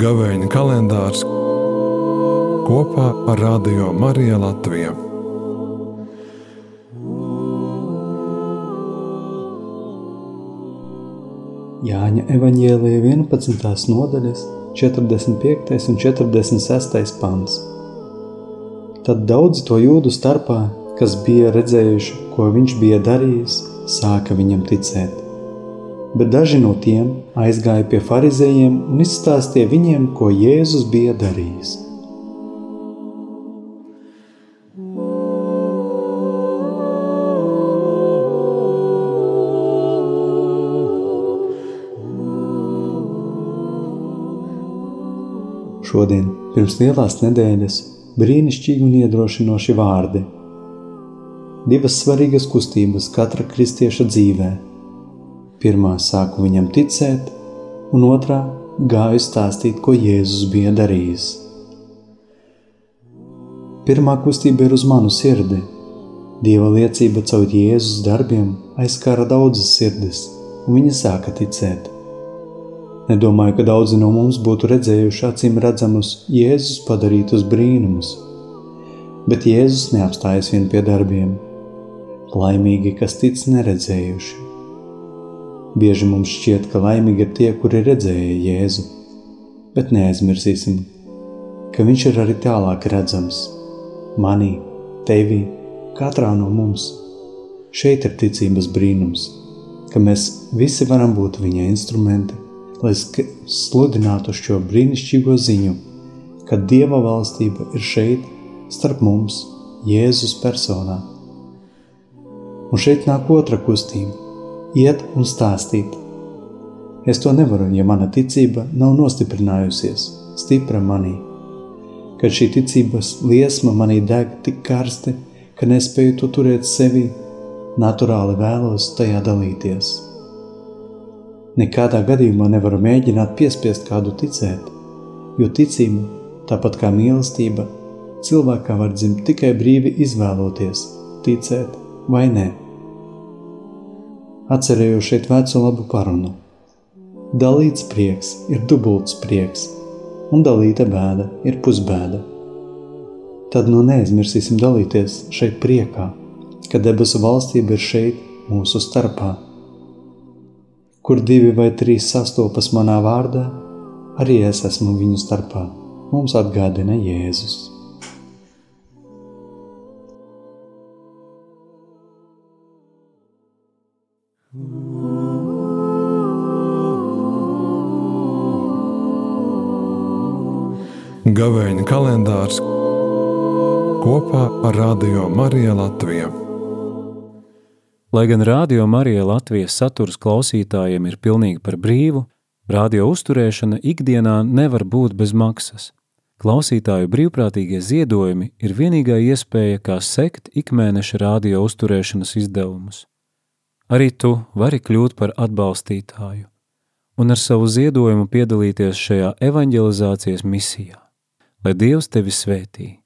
Gavēņa kalendārs kopā ar Radio Mariju Latviju. Jāņa evanģēlīja 11. nodaļas, 45. un 46. pants. Tad daudzi to jūdu starpā, kas bija redzējuši, ko viņš bija darījis, sāka viņam ticēt bet daži no tiem aizgāja pie farizējiem un izstāstīja viņiem, ko Jēzus bija darījis. Šodien, pirms lielās nedēļas, brīnišķīgi un iedrošinoši vārdi. Divas svarīgas kustības katra kristieša dzīvēm Pirmā sāku viņam ticēt, un otrā gāju stāstīt, ko Jēzus bija darījis. Pirmā kustība ir uz manu sirdi. Dieva liecība caur Jēzus darbiem aizskara daudzas sirdis, un viņi sāka ticēt. Nedomāju, ka daudzi no mums būtu redzējuši acīm redzamus Jēzus padarītus brīnumus, bet Jēzus neapstājas vien pie darbiem. Laimīgi, kas tic neredzējuši. Bieži mums šķiet, ka laimīgi ir tie, kuri redzēja Jēzu, bet neaizmirsīsim, ka Viņš ir arī tālāk redzams - manī, tevī, katrā no mums. Šeit ir ticības brīnums, ka mēs visi varam būt Viņa instrumenti, lai sludinātu šo brīnišķīgo ziņu, ka Dieva valstība ir šeit, starp mums, Jēzus personā. Un šeit nāk otra kustība iet un stāstīt. Es to nevaru, ja mana ticība nav nostiprinājusies, stipra manī. Kad šī ticības liesma manī deg tik karsti, ka nespēju to turēt sevi, naturāli vēlos tajā dalīties. Nekādā gadījumā nevaru mēģināt piespiest kādu ticēt, jo ticība, tāpat kā mīlestība, cilvēkā var dzimt tikai brīvi izvēloties, ticēt vai nē atcerējos šeit vecu labu parunu. Dalīts prieks ir dubults prieks, un dalīta bēda ir pusbēda. Tad nu neaizmirsīsim dalīties šeit priekā, ka debesu valstība ir šeit mūsu starpā. Kur divi vai trīs sastopas manā vārdā, arī es esmu viņu starpā, mums atgādina Jēzus. Gavēņa kalendārs kopā ar Radio Mariju Latviju. Lai gan Radio Marija Latvijas saturs klausītājiem ir pilnīgi par brīvu, radio uzturēšana ikdienā nevar būt bez maksas. Klausītāju brīvprātīgie ziedojumi ir vienīgā iespēja, kā sekt ikmēneša radio uzturēšanas izdevumus. Arī tu vari kļūt par atbalstītāju un ar savu ziedojumu piedalīties šajā evanģelizācijas misijā. Lai Dievs tevi svētī!